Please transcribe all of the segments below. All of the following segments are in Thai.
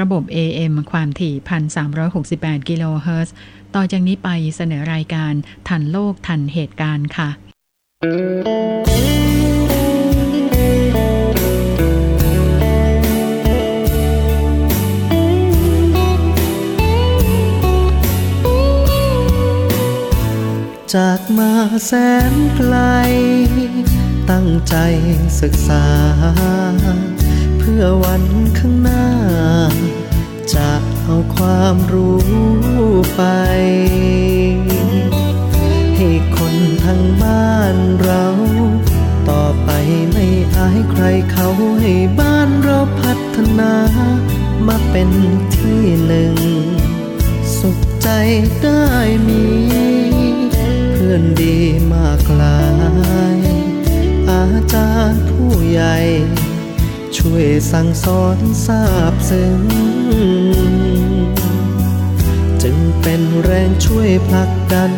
ระบบ AM ความถี่ 1,368 กิโลเฮิรตซ์ต่อจากนี้ไปเสนอรายการทันโลกทันเหตุการณ์ค่ะ จากมาแสนไกล ตั้งใจศึกษา เพื่อวันข้างหน้า จะเอาความรู้ไป ให้คนทางบ้านเรา ต่อไปไม่อายใครเขาให้บ้านเราพัฒนามาเป็นที่หนึ่ง สุขใจได้มี เพื่อนดีมากลาย อาจารย์ผู้ใหญ่ ช่วยสั่งสอนทราบซึ้งจึงเป็นแรงช่วยผลักดัน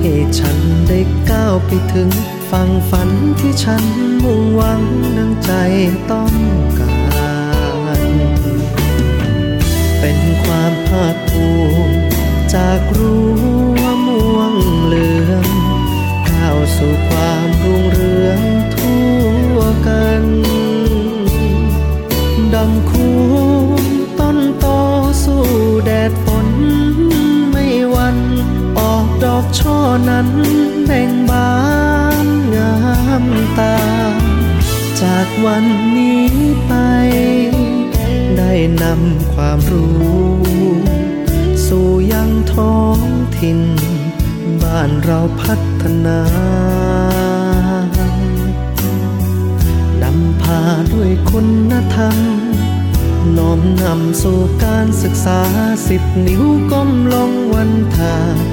ให้ฉันได้ก้าวไปถึงฝั่งฝันที่ฉันมุ่งหวังดังใจต้องการ เป็นความภาคภูมิจากรั้วม่วงเหลืองก้าวสู่ความรุ่งเรือง วันนี้ไป ได้นำความรู้ สู่ยังท้องถิ่น บ้านเราพัฒนานำพาด้วยคุณธรรม น้อมนำสู่การศึกษาสิบนิ้วก้มลงวันทาส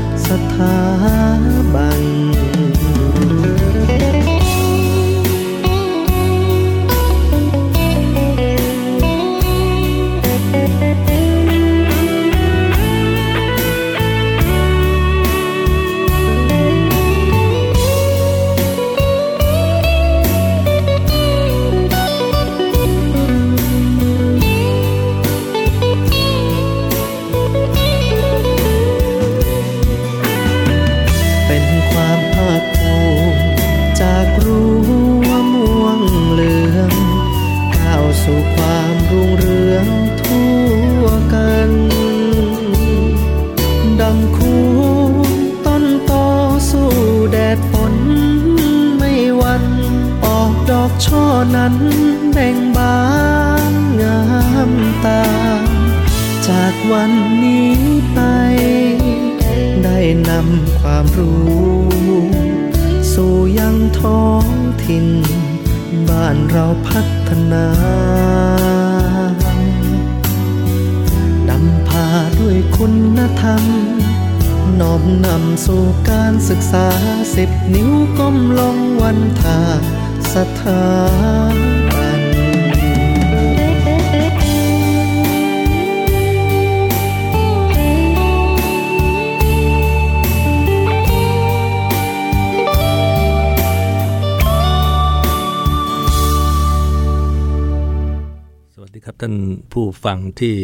ถาบันสวัสดีครับท่านผู้ฟังที่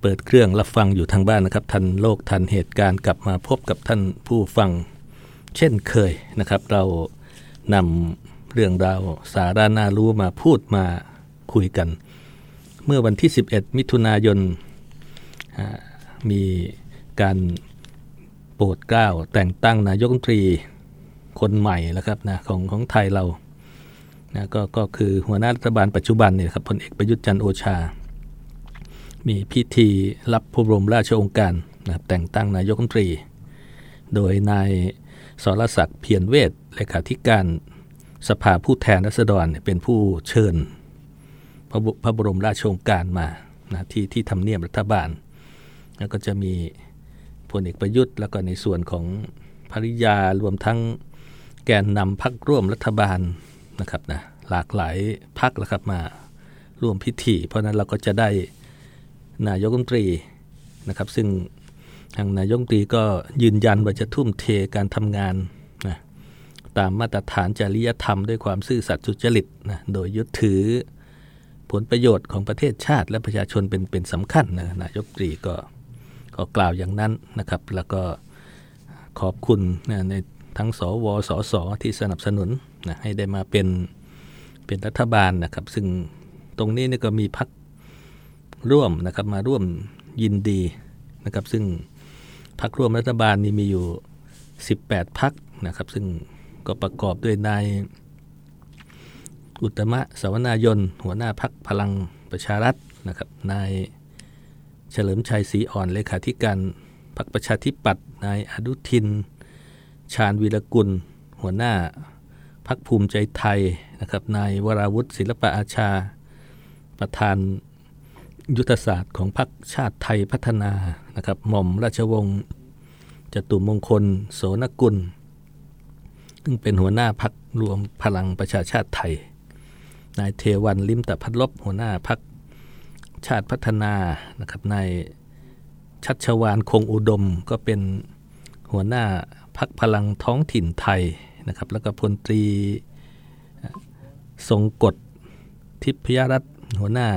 เปิดเครื่องรับฟังอยู่ทางบ้านนะครับ ทันโลกทันเหตุการณ์กลับมาพบกับท่านผู้ฟังเช่นเคยนะครับ เรานำ เรื่องราวสาระน่ารู้มาพูดมาคุยกัน เมื่อวันที่ 11 มิถุนายนมีการโปรดเกล้าแต่งตั้งนายกรัฐมนตรีคนใหม่แล้วครับนะของของไทยเรานะก็ก็คือหัวหน้ารัฐบาลปัจจุบันเนี่ยครับพลเอกประยุทธ์จันโอชา มีพิธีรับพระบรมราชโองการนะครับแต่งตั้งนายกรัฐมนตรี โดยนายสรศักดิ์เพียรเวทเลขาธิการ สภาผู้แทนราษฎรเป็นผู้เชิญพระบพระบรมราชโองการมานะที่ที่ทำเนียบรัฐบาล แล้วก็จะมีพลเอกประยุทธ์ แล้วก็ในส่วนของภริยารวมทั้งแกนนำพักร่วมรัฐบาลนะครับนะหลากหลายพักแล้วครับมาร่วมพิธี เพราะนั้นเราก็จะได้นายกรัฐมนตรีนะครับ ซึ่งทางนายกรัฐมนตรีก็ยืนยันว่าจะทุ่มเทการทำงาน ตามมาตรฐานจริยธรรมด้วยความซื่อสัตย์สุจริตนะโดยยึดถือผลประโยชน์ของประเทศชาติและประชาชนเป็นเป็นสำคัญนะนายกตรีก็ก็กล่าวอย่างนั้นนะครับ แล้วก็ขอบคุณนะในทั้งสวสสที่สนับสนุนนะให้ได้มาเป็นเป็นรัฐบาลนะครับ ซึ่งตรงนี้นี่ก็มีพักร่วมนะครับมาร่วมยินดีนะครับ ซึ่งพักร่วมรัฐบาลนี่มีอยู่ 18 พักนะครับ ซึ่ง ก็ประกอบด้วยนายอุตมะสวนายน หัวหน้าพักพลังประชารัฐนะครับนายเฉลิมชัยศรีอ่อนเลขาธิการพักประชาธิปัตย์นายอนุทิน ชาญวีรกุล หัวหน้าพักภูมิใจไทยนะครับนายวราวุฒิศิลปะอาชา ประธานยุทธศาสตร์ของพรรคชาติไทยพัฒนานะครับหม่อมราชวงศ์จตุมงคล โสนกุล ซึ่งเป็นหัวหน้าพักรวมพลังประชาชาติไทย นายเทวันลิมตะพัดลบหัวหน้าพักชาติพัฒนานะครับนายชัชวานคงอุดมก็เป็นหัวหน้าพักพลังท้องถิ่นไทยนะครับ แล้วก็พลตรีทรงกฎทิพยรัตน์หัวหน้า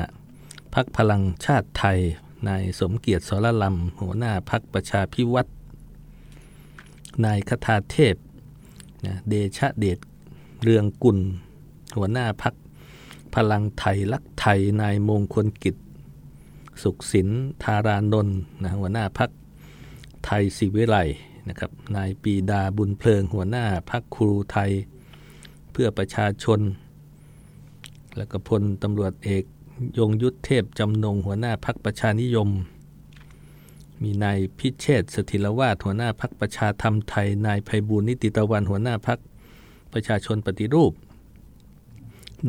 พักพลังชาติไทยนายสมเกียรติสรลำหัวหน้าพักประชาพิวัตรนายคทาเทพ นะเดชะเดชเรืองกุล หัวหน้าพักพลังไทยรักไทยนายมงคลกิจ สุขสินธารานนท์นะหัวหน้าพักไทยศิวิไลนะครับนายปีดาบุญเพลิง หัวหน้าพักครูไทย เพื่อประชาชน แล้วก็พลตำรวจเอกยงยุทธเทพจำนงหัวหน้าพักประชานิยม มีนายพิเชษสถิรวาทหัวหน้าพักประชาธรรมไทย นายไพบูลนิติตะวันหัวหน้าพักประชาชนปฏิรูป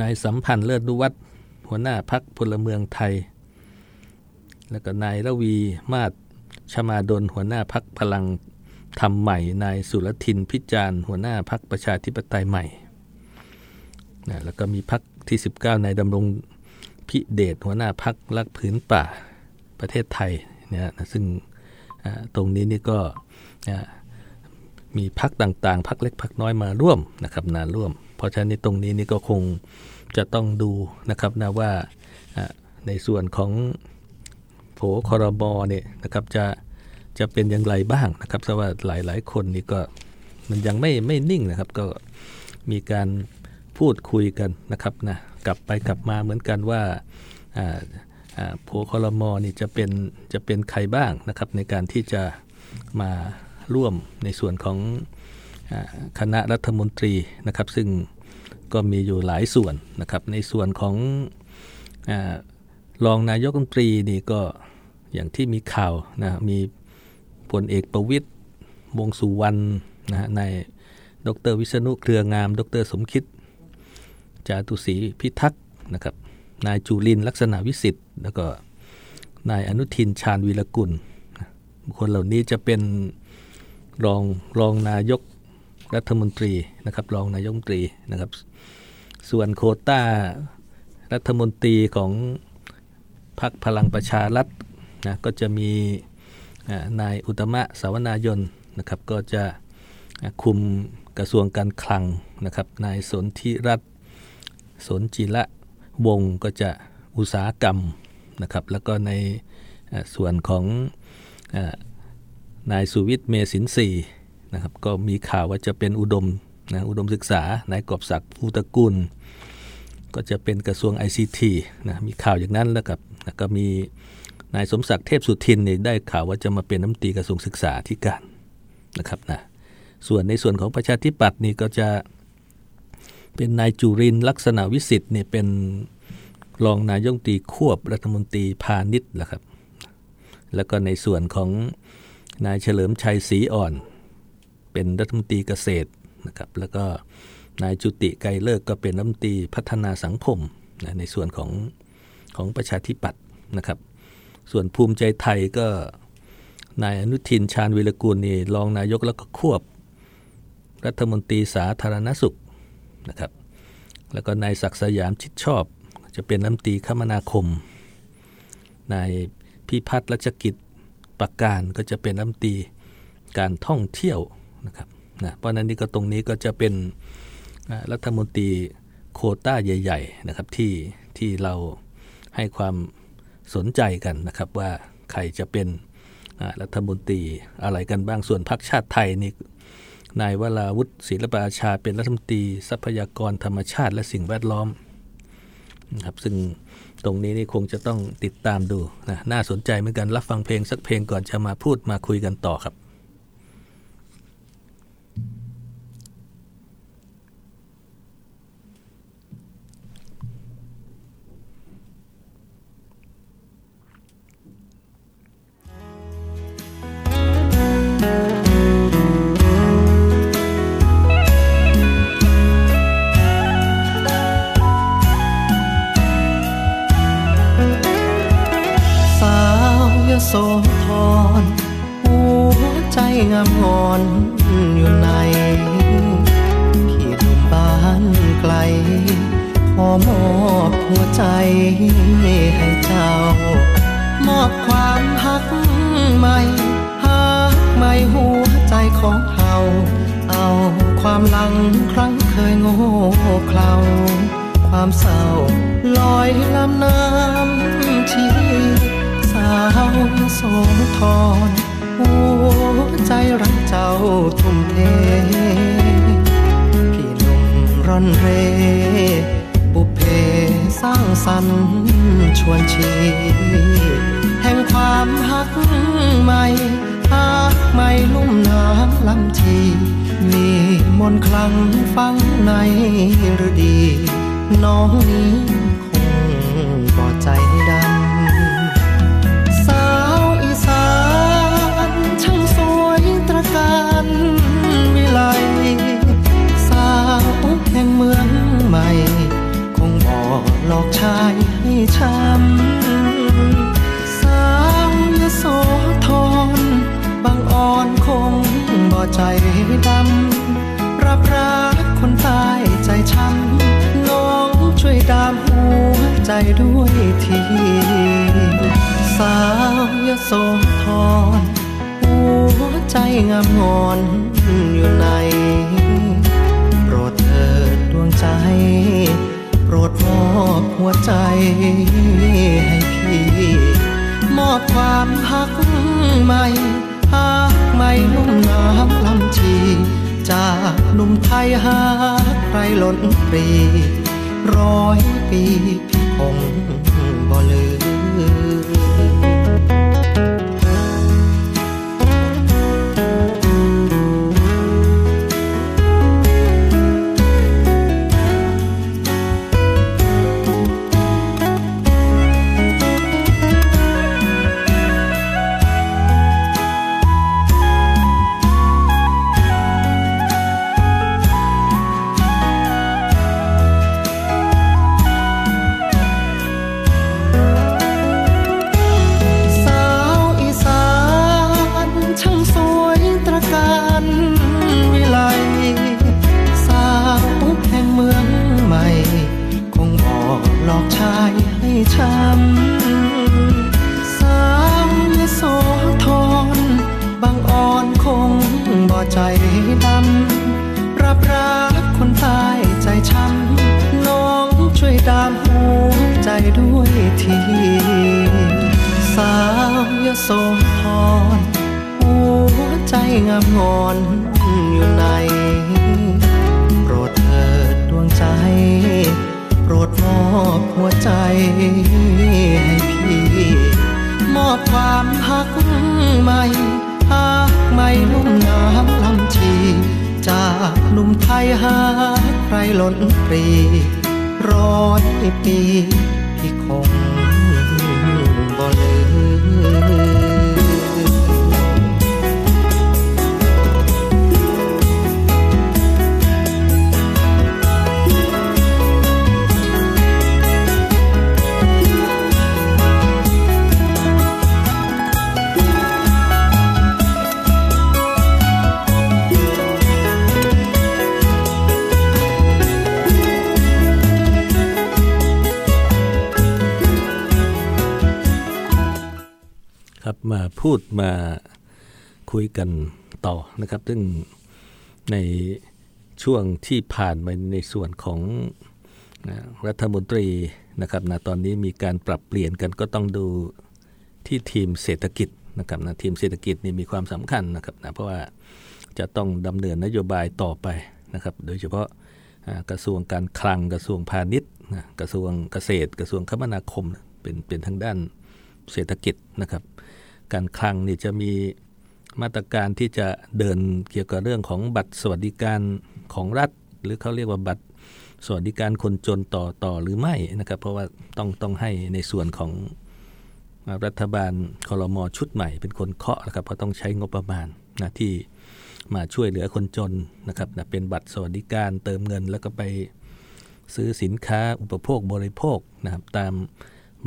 นายสัมพันธ์เลิศนุวัฒหัวหน้าพักพลเมืองไทย แล้วก็นายระวีมาศชมาดลหัวหน้าพักพลังธรรมใหม่ นายสุรทินพิจารณ์หัวหน้าพักประชาธิปไตยใหม่นะแล้วก็มีพักที่ 19นายดำรงพิเดชหัวหน้าพักรักผืนป่าประเทศไทย นะซึ่งตรงนี้นี่ก็มีพักต่างๆ พักเล็กพักน้อยมาร่วมนะครับนาร่วม เพราะฉะนั้นตรงนี้นี่ก็คงจะต้องดูนะครับนะว่าในส่วนของโผคอรบอเนี่ยนะครับจะจะเป็นอย่างไรบ้างนะครับเพราะว่าหลายๆ คนนี่ก็มันยังไม่ไม่นิ่งนะครับ ก็มีการพูดคุยกันนะครับนะกลับไปกลับมาเหมือนกันว่า โผคอรมอนี่จะเป็นจะเป็นใครบ้างนะครับในการที่จะมาร่วมในส่วนของคณะรัฐมนตรีนะครับ ซึ่งก็มีอยู่หลายส่วนนะครับ ในส่วนของรองนายกรัฐมนตรีนี่ก็อย่างที่มีข่าวนะมีพลเอกประวิตยวงสุวรรณนะในดรวิษณุเครืองาม ดรสมคิด จาตุศรีพิทักษ์นะครับ นายจุลินลักษณะวิสิทธิ์ แล้วก็นายอนุทินชาญวีรกุลบุคคลเหล่านี้จะเป็นรองรองนายกรัฐมนตรีนะครับรองนายกรัฐมนตรีนะครับ ส่วนโคต้ารัฐมนตรีของพรรคพลังประชารัฐนะก็จะมีนายอุตมะสาวนายนนะครับ ก็จะคุมกระทรวงการคลังนะครับนายสนธิรัตน์สนจิละ วงก็จะอุตสาหกรรมนะครับแล้วก็ในส่วนของนายสุวิทย์เมสินสีนะครับก็มีข่าวว่าจะเป็นอุดมนะอุดมศึกษานายกอบศักดิ์ภูตะกุล ก็จะเป็นกระทรวง ICT นะมีข่าวอย่างนั้นแล้วกับแล้วก็มีนายสมศักดิ์เทพสุทินนี่ได้ข่าวว่าจะมาเป็นน้ำตีกระทรวงศึกษาธิการนะครับนะส่วนในส่วนของประชาธิปัตย์นี่ก็จะ เป็นนายจุรินลักษณะวิสิทธิ์เนี่ยเป็นรองนายงตีควบรัฐมนตรีพาณิชย์แหละครับ แล้วก็ในส่วนของนายเฉลิมชัยศรีอ่อน เป็นรัฐมนตรีเกษตรนะครับ แล้วก็นายจุติไกรเลิกก็เป็นรัฐมนตรีพัฒนาสังคมนะในส่วนของของประชาธิปัตย์นะครับ ส่วนภูมิใจไทยก็นายอนุทินชาญวิรกูลนี่รองนายกแล้วก็ควบ รัฐมนตรีสาธารณสุข นะครับ แล้วก็นายศักสยามชิดชอบ จะเป็นรัฐมนตรีคมนาคมนายพิพัฒน์รัชกิจประการก็จะเป็นรัฐมนตรีการท่องเที่ยวนะครับนะเพราะนั้นนี่ก็ตรงนี้ก็จะเป็นรัฐมนตรีโคต้าใหญ่ๆนะครับที่ที่เราให้ความสนใจกันนะครับว่าใครจะเป็นรัฐมนตรีอะไรกันบ้างส่วนพรรคชาติไทยนี่ นายวราวุฒิศิลปอาชาเป็นรัฐมนตรีทรัพยากรธรรมชาติและสิ่งแวดล้อมนะครับซึ่งตรงนี้นี่คงจะต้องติดตามดูนะน่าสนใจเหมือนกันรับฟังเพลงสักเพลงก่อนจะมาพูดมาคุยกันต่อครับ ความหลังครั้งเคยโง่เขลาความเศร้าลอยลำน้ำชีสาวโสธรหัวใจรักเจ้าทุ่มเท พี่หนุ่มร่อนเร บุเพสร้างสรรค์ชวนชีแห่งความหักใหม่หักใหม่ลุ่มน้ำลำที มีมนคลังฟังในฤดี น้องนี้ ด้วยทีสาวยโสธรหัวใจงามงอนอยู่ใน โปรดเถิดดวงใจ โปรดมอบหัวใจให้พี่ มอบความหักใหม่หักใหม่ลุ่มน้ำลำชีจากหนุ่มไทยหาใครล้นปรีร้อยปีพี่ คงบ่ลืม ให้พี่ มอบความหักใหม่หักใหม่ลุ่มน้ำลำชี จากหนุ่มไทยหาใครหล่นปรีร้อยปีพี่คง มาพูดมาคุยกันต่อนะครับ ซึ่งในช่วงที่ผ่านมาในส่วนของรัฐมนตรีนะครับนะตอนนี้มีการปรับเปลี่ยนกันก็ต้องดูที่ทีมเศรษฐกิจนะครับนะทีมเศรษฐกิจนี่มีความสำคัญนะครับนะเพราะว่าจะต้องดำเนินนโยบายต่อไปนะครับ โดยเฉพาะกระทรวงการคลังกระทรวงพาณิชย์กระทรวงเกษตร กระทรวงคมนาคม เป็นเป็นทางด้านเศรษฐกิจนะครับ การคลังนี่จะมีมาตรการที่จะเดินเกี่ยวกับเรื่องของบัตรสวัสดิการของรัฐ หรือเขาเรียกว่าบัตรสวัสดิการคนจนต่อต่อหรือไม่นะครับ เพราะว่าต้องต้องให้ในส่วนของรัฐบาลคอรมอชุดใหม่เป็นคนเคาะนะครับเพราะต้องใช้งบประมาณนะที่มาช่วยเหลือคนจนนะครับนะเป็นบัตรสวัสดิการเติมเงินแล้วก็ไปซื้อสินค้าอุปโภคบริโภคนะครับตาม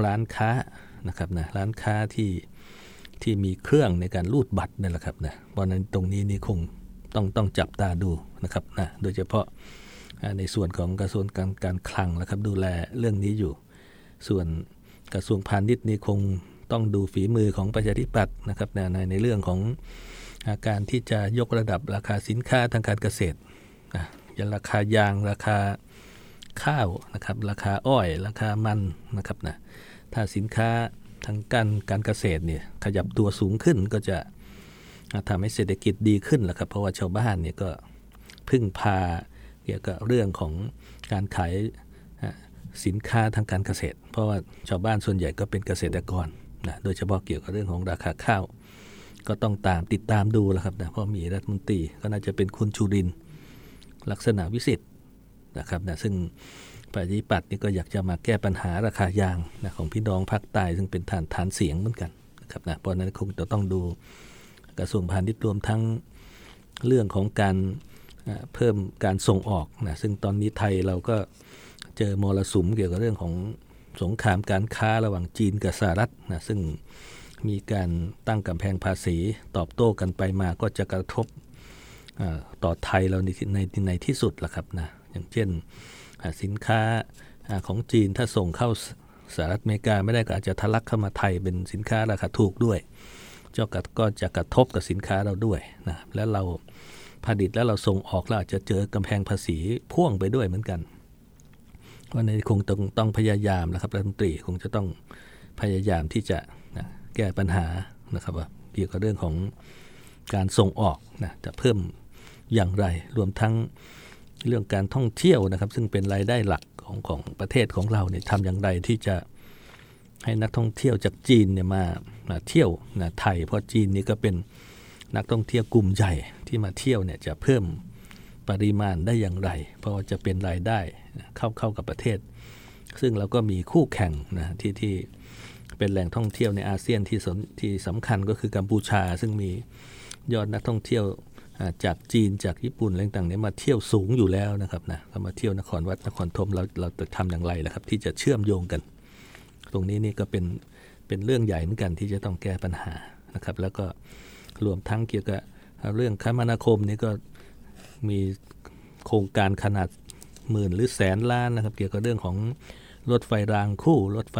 ร้านค้านะครับนะร้านค้าที่ ที่มีเครื่องในการรูดบัตรนี่แหละครับนะเพราะนั้นตรงนี้นี่คงต้องต้องจับตาดูนะครับนะโดยเฉพาะในส่วนของกระทรวงการการคลังนะครับดูแลเรื่องนี้อยู่ ส่วนกระทรวงพาณิชย์นี่คงต้องดูฝีมือของประชาธิปัตย์นะครับในในเรื่องของการที่จะยกระดับราคาสินค้าทางการเกษตรนะยันราคายางราคาข้าวนะครับราคาอ้อย ราคามันนะครับนะถ้าสินค้า ทางการการเกษตรเนี่ยขยับตัวสูงขึ้นก็จะทำให้เศรษฐกิจดีขึ้นแหละครับเพราะว่าชาวบ้านเนี่ยก็พึ่งพาเกี่ยวกับเรื่องของการขายสินค้าทางการเกษตร เพราะว่าชาวบ้านส่วนใหญ่ก็เป็นเกษตรกรนะโดยเฉพาะเกี่ยวกับเรื่องของราคาข้าว ก็ต้องตามติดตามดูแล้วครับนะเพราะมีรัฐมนตรีก็น่าจะเป็นคุณชูรินลักษณะวิสิทธ์นะครับนะซึ่ง ประชาธิปัตย์นี่ก็อยากจะมาแก้ปัญหาราคายางนะของพี่น้องภาคใต้ซึ่งเป็นฐานฐานเสียงเหมือนกันนะครับนะเพราะนั้นคงจะต้องดูกระทรวงพาณิชย์รวมทั้งเรื่องของการเพิ่มการส่งออกนะซึ่งตอนนี้ไทยเราก็เจอมรสุมเกี่ยวกับเรื่องของสงครามการค้าระหว่างจีนกับสหรัฐนะซึ่งมีการตั้งกำแพงภาษีตอบโต้กันไปมาก็จะกระทบต่อไทยเราในในในที่สุดละครับนะอย่างเช่น สินค้าของจีนถ้าส่งเข้าสหรัฐอเมริกาไม่ได้ก็อาจจะทะลักเข้ามาไทยเป็นสินค้าราคาถูกด้วยเจ้ากัดก็จะกระทบกับสินค้าเราด้วยนะและเราผลิตแล้วเราส่งออกเราอาจจะเจอกำแพงภาษีพ่วงไปด้วยเหมือนกันวันนี้คงต้องต้องพยายามนะครับรัฐมนตรีคงจะต้องพยายามที่จะนะแก้ปัญหานะครับว่าเกี่ยวกับเรื่องของการส่งออกนะจะเพิ่มอย่างไรรวมทั้ง เรื่องการท่องเที่ยวนะครับ ซึ่งเป็นรายได้หลักของของประเทศของเราเนี่ยทำอย่างไรที่จะให้นักท่องเที่ยวจากจีนเนี่ยมามาเที่ยวนะไทย เพราะจีนนี่ก็เป็นนักท่องเที่ยวกลุ่มใหญ่ที่มาเที่ยวเนี่ยจะเพิ่มปริมาณได้อย่างไร เพราะจะเป็นรายได้เข้าเข้ากับประเทศ ซึ่งเราก็มีคู่แข่งนะที่ที่เป็นแหล่งท่องเที่ยวในอาเซียนที่สที่สำคัญก็คือกัมพูชา ซึ่งมียอดนักท่องเที่ยว จากจีนจากญี่ปุ่นอะไรต่างๆเนี่ยมาเที่ยวสูงอยู่แล้วนะครับนะก็มาเที่ยวนครวัดนครธมเราเราจะทำอย่างไรล่ะครับ ที่จะเชื่อมโยงกัน ตรงนี้นี่ก็เป็นเป็นเรื่องใหญ่เหมือนกันที่จะต้องแก้ปัญหานะครับ แล้วก็รวมทั้งเกี่ยวกับเรื่องคมนาคมนี่ก็มีโครงการขนาดหมื่นหรือแสนล้านนะครับ เกี่ยวกับเรื่องของรถไฟรางคู่รถไฟ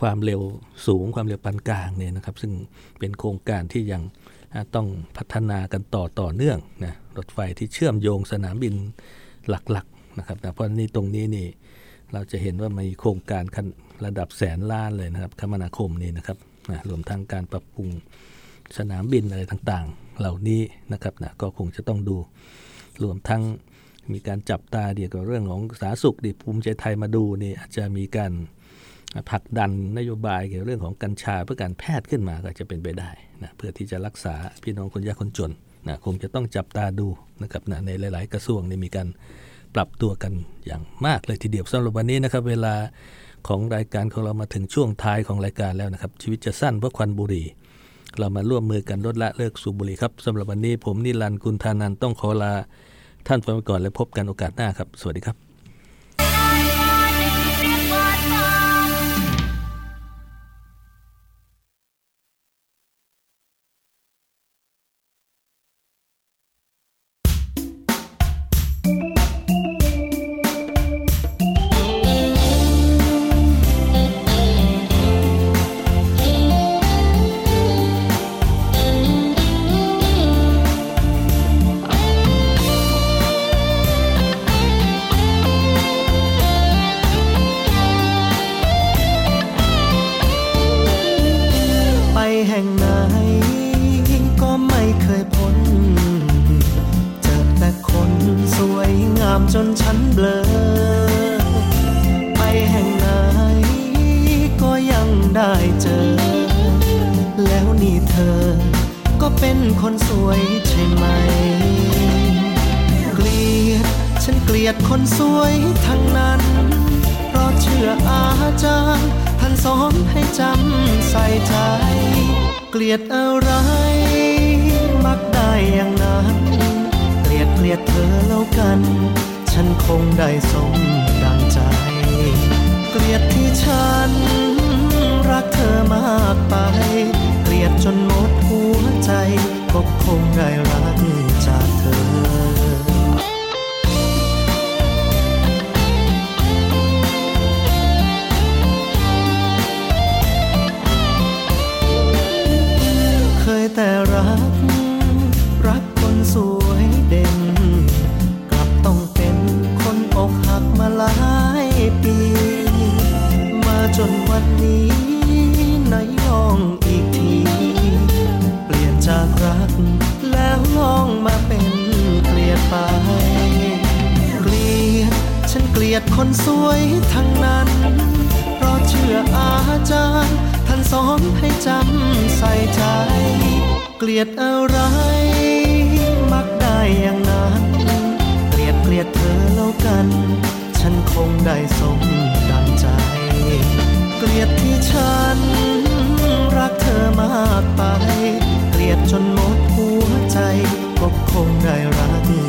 ความเร็วสูงความเร็วปานกลางเนี่ยนะครับ ซึ่งเป็นโครงการที่ยัง ต้องพัฒนากันต่อต่อเนื่องนะรถไฟที่เชื่อมโยงสนามบินหลักๆนะครับนะเพราะนี่ตรงนี้นี่เราจะเห็นว่ามีโครงการระดับแสนล้านเลยนะครับคมนาคมนี่นะครับนะรวมทั้งการปรับปรุงสนามบินอะไรต่างๆ เหล่านี้นะครับนะก็คงจะต้องดูรวมทั้งมีการจับตาเดียวกับเรื่องของสาธารณสุขดิภูมิใจไทยมาดูนี่อาจจะมีการ ผลักดันนโยบายเกี่ยวกับเรื่องของกัญชาเพื่อการแพทย์ขึ้นมาก็จะเป็นไปได้นะเพื่อที่จะรักษาพี่น้องคนยากคนจนนะคงจะต้องจับตาดูนะครับนะในหลาย ๆ กระทรวงนี่มีการปรับตัวกันอย่างมากเลยทีเดียวสำหรับวันนี้นะครับ เวลาของรายการของเรามาถึงช่วงท้ายของรายการแล้วนะครับ ชีวิตจะสั้นเพราะควันบุหรี่ เรามาร่วมมือกันลดละเลิกสูบบุหรี่ครับสำหรับวันนี้ผมนิรันดร์กุลธานันต้องขอลาท่านไปก่อนและพบกันโอกาสหน้าครับ สวัสดีครับ ฉันเบลอ ไปแห่งไหนก็ยังได้เจอ แล้วนี่เธอ ก็เป็นคนสวยใช่ไหม เกลียด ฉันเกลียดคนสวยทั้งนั้น เพราะเชื่ออาจารย์ท่านสอนให้จำใส่ใจ เกลียดอะไร มักได้อย่างนั้นเกลียดเกลียดเธอแล้วกัน ฉันคงได้สมดังใจ เกลียดที่ฉัน รักเธอมากไป เกลียดจนหมดหัวใจ ก็คงได้รักจาก เกลียดอะไร มักได้อย่างนั้น เกลียดเกลียดเธอแล้วกัน ฉันคงได้สมดังใจ เกลียดที่ฉัน รักเธอมากไป เกลียดจนหมดหัวใจก็คงได้รัก